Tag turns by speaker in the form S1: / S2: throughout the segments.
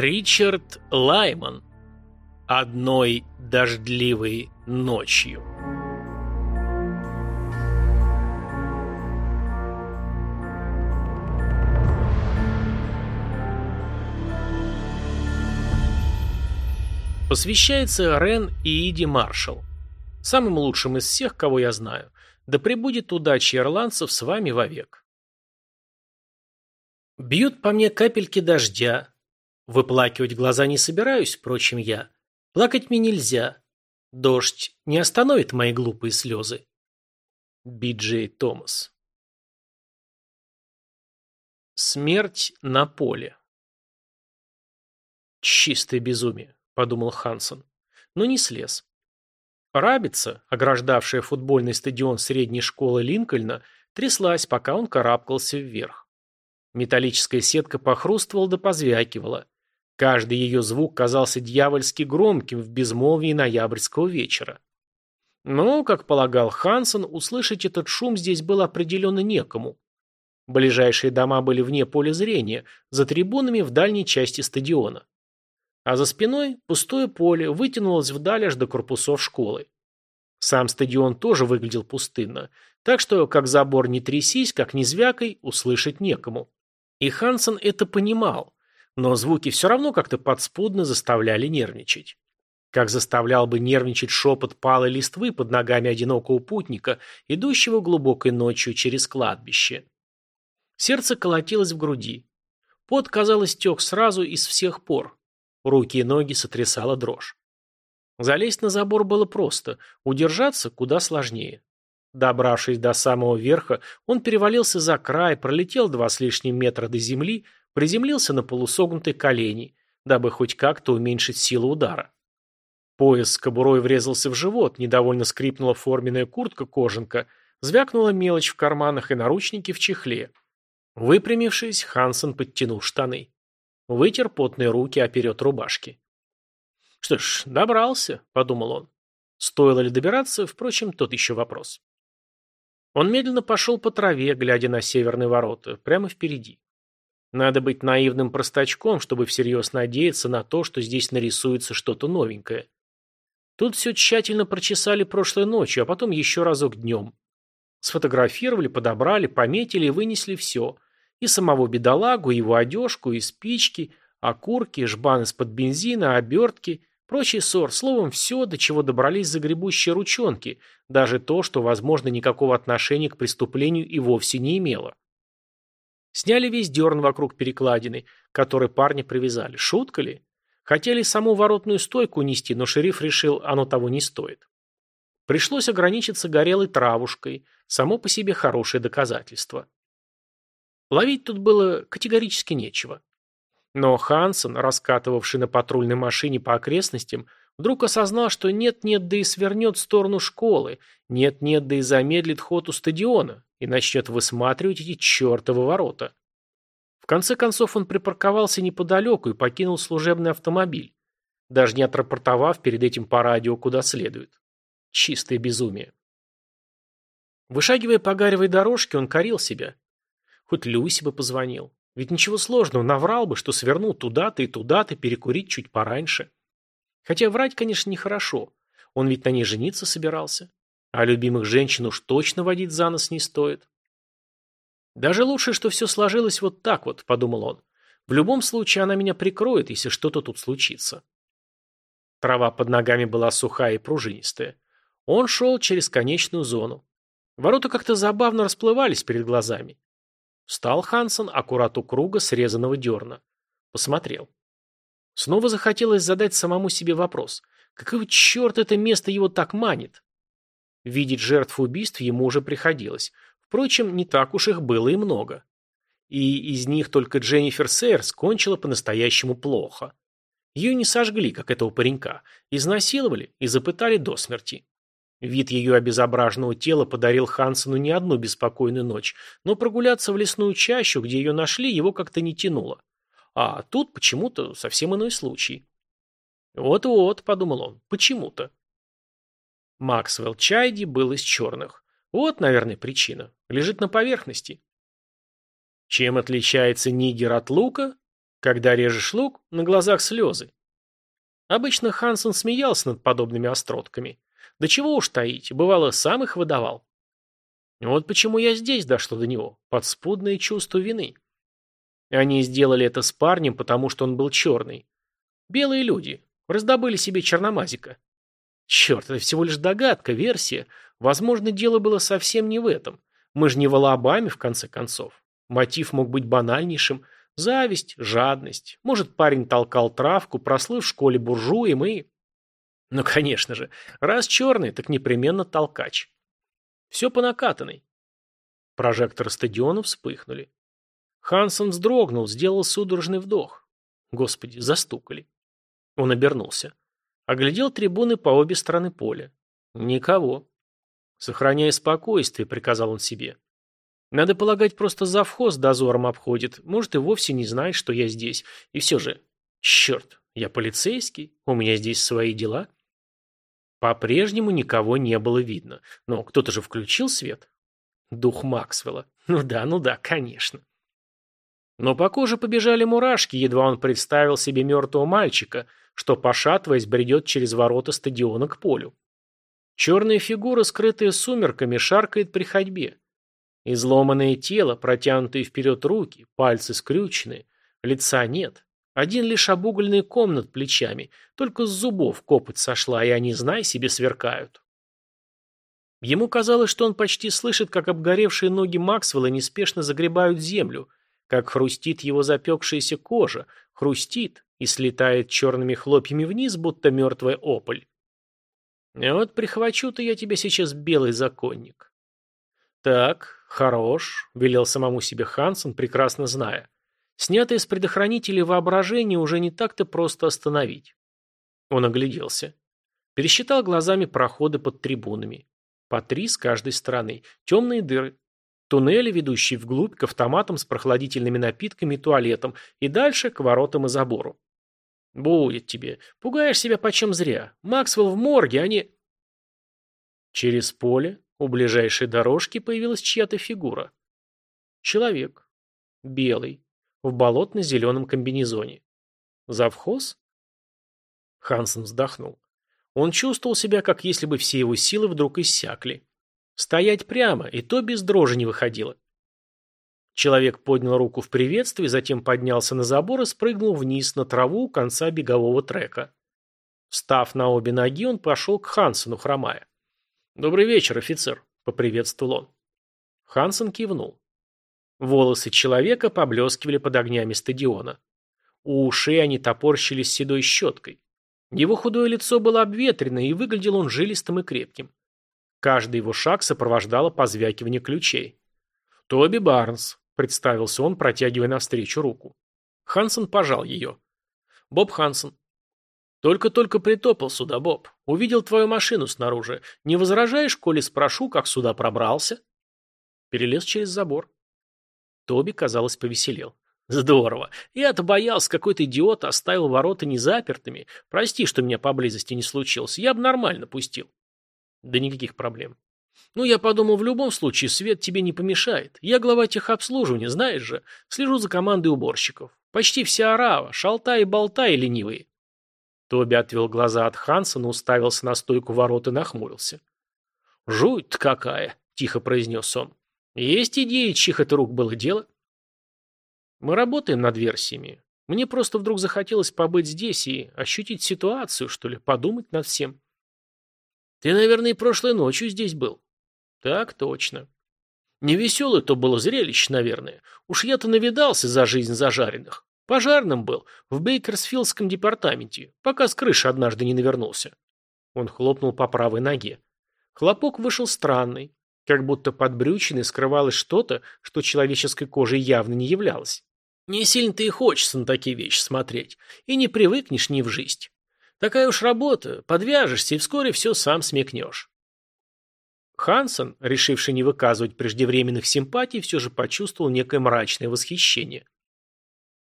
S1: Ричард Лайман. Одной дождливой ночью. Посвящается Рен и Иди Маршалл. Самым лучшим из всех, кого я знаю. Да пребудет удача ирландцев с вами вовек. Бьют по мне капельки дождя, Выплакивать глаза не собираюсь, впрочем, я. Плакать мне нельзя. Дождь не остановит мои глупые слезы. Би-Джей Томас Смерть на поле Чистое безумие, подумал Хансон, но не слез. Рабица, ограждавшая футбольный стадион средней школы Линкольна, тряслась, пока он карабкался вверх. Металлическая сетка похрустывала да позвякивала. Каждый ее звук казался дьявольски громким в безмолвии ноябрьского вечера. Но, как полагал Хансен, услышать этот шум здесь было определенно некому. Ближайшие дома были вне поля зрения, за трибунами в дальней части стадиона. А за спиной пустое поле вытянулось вдаль аж до корпусов школы. Сам стадион тоже выглядел пустынно, так что, как забор не трясись, как не звякой, услышать некому. И Хансен это понимал. Но звуки все равно как-то подспудно заставляли нервничать. Как заставлял бы нервничать шепот палой листвы под ногами одинокого путника, идущего глубокой ночью через кладбище. Сердце колотилось в груди. Пот, казалось, тек сразу из всех пор. Руки и ноги сотрясала дрожь. Залезть на забор было просто, удержаться куда сложнее. Добравшись до самого верха, он перевалился за край, пролетел два с лишним метра до земли, Приземлился на полусогнутые колени, дабы хоть как-то уменьшить силу удара. Пояс с кобурой врезался в живот, недовольно скрипнула форменная куртка-кожанка, звякнула мелочь в карманах и наручники в чехле. Выпрямившись, Хансен подтянул штаны. Вытер потные руки оперед рубашки. «Что ж, добрался», — подумал он. Стоило ли добираться, впрочем, тот еще вопрос. Он медленно пошел по траве, глядя на северные ворота, прямо впереди. Надо быть наивным простачком, чтобы всерьез надеяться на то, что здесь нарисуется что-то новенькое. Тут все тщательно прочесали прошлой ночью, а потом еще разок днем. Сфотографировали, подобрали, пометили и вынесли все. И самого бедолагу, его одежку, и спички, окурки, жбан из-под бензина, обертки, прочий ссор, словом, все, до чего добрались загребущие ручонки, даже то, что, возможно, никакого отношения к преступлению и вовсе не имело. Сняли весь дерн вокруг перекладины, который парни привязали. Шутка ли? Хотели саму воротную стойку нести, но шериф решил, оно того не стоит. Пришлось ограничиться горелой травушкой, само по себе хорошее доказательство. Ловить тут было категорически нечего. Но Хансен, раскатывавший на патрульной машине по окрестностям, вдруг осознал, что нет-нет, да и свернет в сторону школы, нет-нет, да и замедлит ход у стадиона, и начнет высматривать эти чертовы ворота. В конце концов он припарковался неподалеку и покинул служебный автомобиль, даже не отрапортовав перед этим по радио куда следует. Чистое безумие. Вышагивая по гаревой дорожке, он корил себя. Хоть Люси бы позвонил. Ведь ничего сложного, наврал бы, что свернул туда-то и туда-то перекурить чуть пораньше. Хотя врать, конечно, нехорошо. Он ведь на ней жениться собирался. А любимых женщин уж точно водить за нос не стоит. Даже лучше, что все сложилось вот так вот, подумал он. В любом случае она меня прикроет, если что-то тут случится. Трава под ногами была сухая и пружинистая. Он шел через конечную зону. Ворота как-то забавно расплывались перед глазами. Встал Хансон аккурат у круга срезанного дерна. Посмотрел. Снова захотелось задать самому себе вопрос. Какого черта это место его так манит? Видеть жертв убийств ему уже приходилось. Впрочем, не так уж их было и много. И из них только Дженнифер Сейерс кончила по-настоящему плохо. Ее не сожгли, как этого паренька, изнасиловали и запытали до смерти. Вид ее обезображенного тела подарил Хансену не одну беспокойную ночь, но прогуляться в лесную чащу, где ее нашли, его как-то не тянуло. А тут почему-то совсем иной случай. «Вот-вот», — подумал он, — «почему-то». Максвелл Чайди был из черных. Вот, наверное, причина. Лежит на поверхности. Чем отличается нигер от лука? Когда режешь лук, на глазах слезы. Обычно Хансен смеялся над подобными остротками. Да чего уж таить, бывало, сам их выдавал. Вот почему я здесь дошло до него. Подспудное чувство вины. Они сделали это с парнем, потому что он был черный. Белые люди. Раздобыли себе черномазика. Черт, это всего лишь догадка, версия. Возможно, дело было совсем не в этом. Мы же не в Алабаме, в конце концов. Мотив мог быть банальнейшим. Зависть, жадность. Может, парень толкал травку, прослыв в школе буржуем и... Ну, конечно же, раз черный, так непременно толкач. Все по накатанной. Прожекторы стадиона вспыхнули. Хансен вздрогнул, сделал судорожный вдох. Господи, застукали. Он обернулся. Оглядел трибуны по обе стороны поля. Никого. Сохраняя спокойствие, приказал он себе. Надо полагать, просто завхоз дозором обходит. Может, и вовсе не знает, что я здесь. И все же... Черт, я полицейский, у меня здесь свои дела. По-прежнему никого не было видно. Но кто-то же включил свет. Дух Максвелла. Ну да, ну да, конечно. Но по коже побежали мурашки, едва он представил себе мертвого мальчика, что, пошатываясь, бредет через ворота стадиона к полю. Черная фигура, скрытая сумерками, шаркает при ходьбе. Изломанное тело, протянутые вперед руки, пальцы скрюченные, лица нет. Один лишь обугольный ком над плечами, только с зубов копоть сошла, и они, знай себе, сверкают. Ему казалось, что он почти слышит, как обгоревшие ноги Максвелла неспешно загребают землю, как хрустит его запекшаяся кожа, хрустит и слетает черными хлопьями вниз, будто мертвая ополь. Вот прихвачу-то я тебя сейчас, белый законник. Так, хорош, велел самому себе Хансен, прекрасно зная. Снятое с предохранителей воображение уже не так-то просто остановить. Он огляделся. Пересчитал глазами проходы под трибунами. По три с каждой стороны. Темные дыры. Туннели, ведущие вглубь, к автоматам с прохладительными напитками и туалетом. И дальше к воротам и забору. Будет тебе. Пугаешь себя почем зря. Максвелл в морге, а не... Через поле у ближайшей дорожки появилась чья-то фигура. Человек. Белый в болотно-зеленом комбинезоне. Завхоз? Хансен вздохнул. Он чувствовал себя, как если бы все его силы вдруг иссякли. Стоять прямо, и то без дрожи не выходило. Человек поднял руку в приветствии, затем поднялся на забор и спрыгнул вниз на траву у конца бегового трека. Встав на обе ноги, он пошел к Хансену, хромая. «Добрый вечер, офицер», — поприветствовал он. Хансен кивнул. Волосы человека поблескивали под огнями стадиона. У ушей они топорщились седой щеткой. Его худое лицо было обветрено, и выглядел он жилистым и крепким. Каждый его шаг сопровождало позвякивание ключей. «Тоби Барнс», — представился он, протягивая навстречу руку. Хансен пожал ее. «Боб Хансен». «Только-только притопал сюда, Боб. Увидел твою машину снаружи. Не возражаешь, коли спрошу, как сюда пробрался?» Перелез через забор. Тоби, казалось, повеселел. «Здорово. Я-то боялся, какой-то идиот оставил ворота незапертыми. Прости, что меня поблизости не случилось. Я бы нормально пустил». «Да никаких проблем. Ну, я подумал, в любом случае свет тебе не помешает. Я глава техобслуживания, знаешь же. Слежу за командой уборщиков. Почти вся орава, шалта и болта и ленивые». Тоби отвел глаза от Хансона, уставился на стойку ворот и нахмурился. «Жуть-то какая!» – тихо произнес он. Есть идеи, чьих это рук было дело? Мы работаем над версиями. Мне просто вдруг захотелось побыть здесь и ощутить ситуацию, что ли, подумать над всем. Ты, наверное, и прошлой ночью здесь был. Так точно. Невеселое то было зрелище, наверное. Уж я-то навидался за жизнь зажаренных. Пожарным был, в Бейкерсфилдском департаменте, пока с крыши однажды не навернулся. Он хлопнул по правой ноге. Хлопок вышел странный. Как будто под брючиной скрывалось что-то, что человеческой кожей явно не являлось. Не сильно-то и хочется на такие вещи смотреть, и не привыкнешь ни в жизнь. Такая уж работа, подвяжешься, и вскоре все сам смекнешь. Хансен, решивший не выказывать преждевременных симпатий, все же почувствовал некое мрачное восхищение.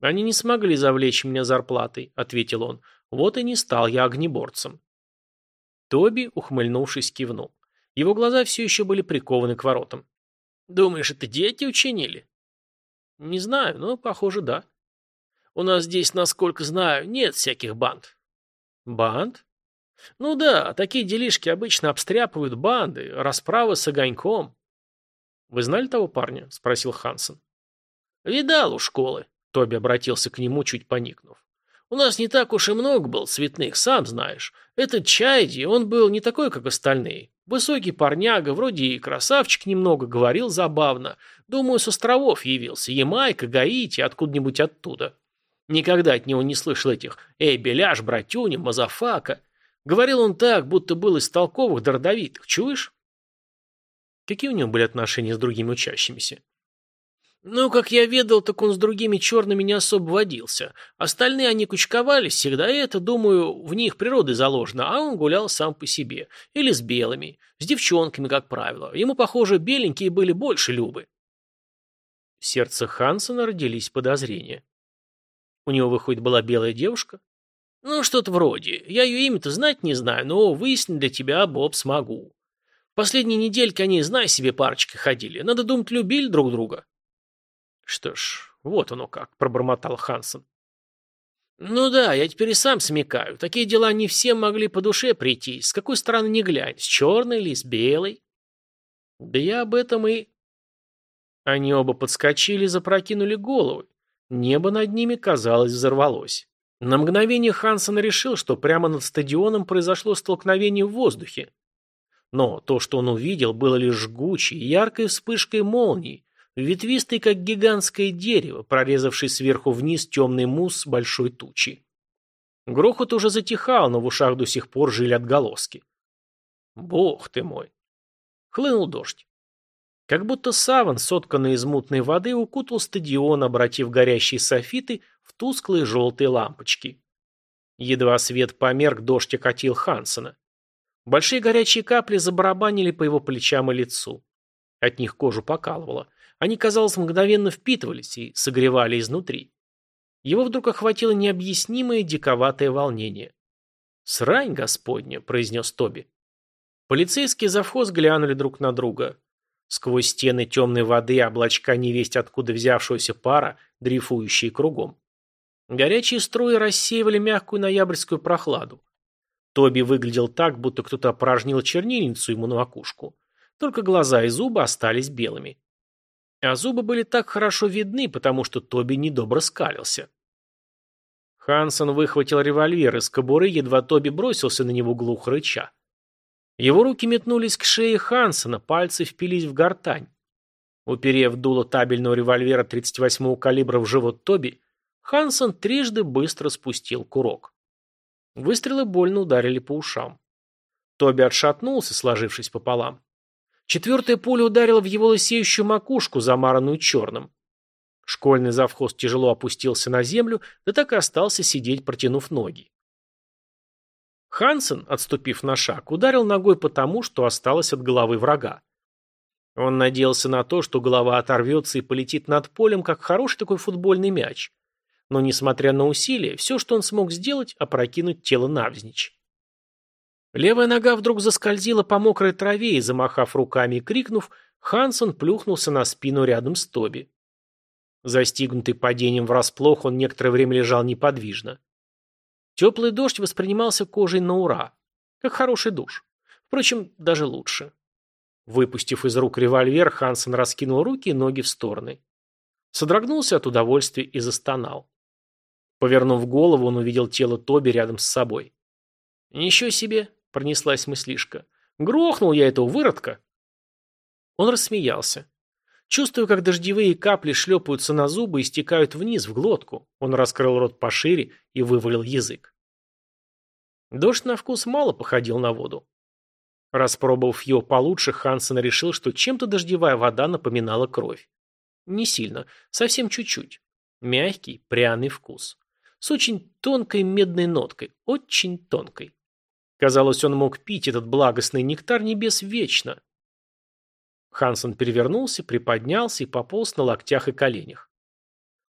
S1: «Они не смогли завлечь меня зарплатой», — ответил он. «Вот и не стал я огнеборцем». Тоби, ухмыльнувшись, кивнул. Его глаза все еще были прикованы к воротам. «Думаешь, это дети учинили?» «Не знаю, но, похоже, да». У нас здесь, насколько знаю, нет всяких банд». «Банд?» «Ну да, такие делишки обычно обстряпывают банды, расправы с огоньком». «Вы знали того парня?» – спросил Хансен. «Видал у школы», – Тоби обратился к нему, чуть поникнув. «У нас не так уж и много было цветных, сам знаешь. Этот Чайди, он был не такой, как остальные. Высокий парняга, вроде и красавчик немного, говорил забавно. Думаю, с островов явился. Ямайка, Гаити, откуда-нибудь оттуда. Никогда от него не слышал этих «Эй, беляш, братюня, мазафака». Говорил он так, будто был из толковых да родовитых. Чуешь? Какие у него были отношения с другими учащимися? Ну, как я ведал, так он с другими черными не особо водился. Остальные они кучковались всегда, и это, думаю, в них природой заложено, а он гулял сам по себе. Или с белыми, с девчонками, как правило. Ему, похоже, беленькие были больше Любы. В сердце Хансона родились подозрения. У него, выходит, была белая девушка? Ну, что-то вроде. Я ее имя-то знать не знаю, но выяснить для тебя, Боб, смогу. Последние недельки они, знай себе, парочкой ходили. Надо думать, любили друг друга. Что ж, вот оно как, пробормотал Хансен. Ну да, я теперь и сам смекаю. Такие дела не всем могли по душе прийти. С какой стороны не глянь, с черной или с белой? Да я об этом и... Они оба подскочили запрокинули головы. Небо над ними, казалось, взорвалось. На мгновение Хансен решил, что прямо над стадионом произошло столкновение в воздухе. Но то, что он увидел, было лишь жгучей, яркой вспышкой молнии, ветвистой, как гигантское дерево, прорезавшей сверху вниз темный мусс большой тучи. Грохот уже затихал, но в ушах до сих пор жили отголоски. Бог ты мой! Хлынул дождь. Как будто саван, сотканный из мутной воды, укутал стадион, обратив горящие софиты в тусклые желтые лампочки. Едва свет померк, дождь окатил Хансена. Большие горячие капли забарабанили по его плечам и лицу. От них кожу покалывало. Они, казалось, мгновенно впитывались и согревали изнутри. Его вдруг охватило необъяснимое диковатое волнение. «Срань господня», — произнес Тоби. Полицейские завхоз глянули друг на друга. Сквозь стены темной воды облачка невесть откуда взявшегося пара, дрейфующие кругом. Горячие струи рассеивали мягкую ноябрьскую прохладу. Тоби выглядел так, будто кто-то опорожнил чернильницу ему на макушку. Только глаза и зубы остались белыми. А зубы были так хорошо видны, потому что Тоби недобро скалился. Хансон выхватил револьвер из кобуры, едва Тоби бросился на него глухо рыча. Его руки метнулись к шее Хансона, пальцы впились в гортань. Уперев дуло табельного револьвера 38-го калибра в живот Тоби, Хансон трижды быстро спустил курок. Выстрелы больно ударили по ушам. Тоби отшатнулся, сложившись пополам. Четвертая пуля ударила в его лысеющую макушку, замаранную черным. Школьный завхоз тяжело опустился на землю, да так и остался сидеть, протянув ноги. Хансен, отступив на шаг, ударил ногой по тому, что осталось от головы врага. Он надеялся на то, что голова оторвется и полетит над полем, как хороший такой футбольный мяч. Но, несмотря на усилия, все, что он смог сделать, опрокинуть тело навзничь. Левая нога вдруг заскользила по мокрой траве и, замахав руками и крикнув, Хансон плюхнулся на спину рядом с Тоби. Застигнутый падением врасплох, он некоторое время лежал неподвижно. Теплый дождь воспринимался кожей на ура. Как хороший душ. Впрочем, даже лучше. Выпустив из рук револьвер, Хансен раскинул руки и ноги в стороны. Содрогнулся от удовольствия и застонал. Повернув голову, он увидел тело Тоби рядом с собой. «Ничего себе!» — пронеслась мыслишка. «Грохнул я этого выродка!» Он рассмеялся. Чувствуя, как дождевые капли шлепаются на зубы и стекают вниз, в глотку, он раскрыл рот пошире и вывалил язык. Дождь на вкус мало походил на воду. Распробовав его получше, Хансен решил, что чем-то дождевая вода напоминала кровь. Не сильно, совсем чуть-чуть. Мягкий, пряный вкус. С очень тонкой медной ноткой, очень тонкой. Казалось, он мог пить этот благостный нектар небес вечно. Хансон перевернулся, приподнялся и пополз на локтях и коленях.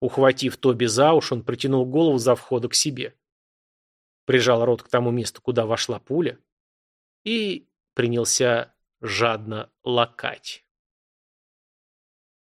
S1: Ухватив Тоби за уши, он притянул голову за входа к себе. Прижал рот к тому месту, куда вошла пуля, и принялся жадно лакать.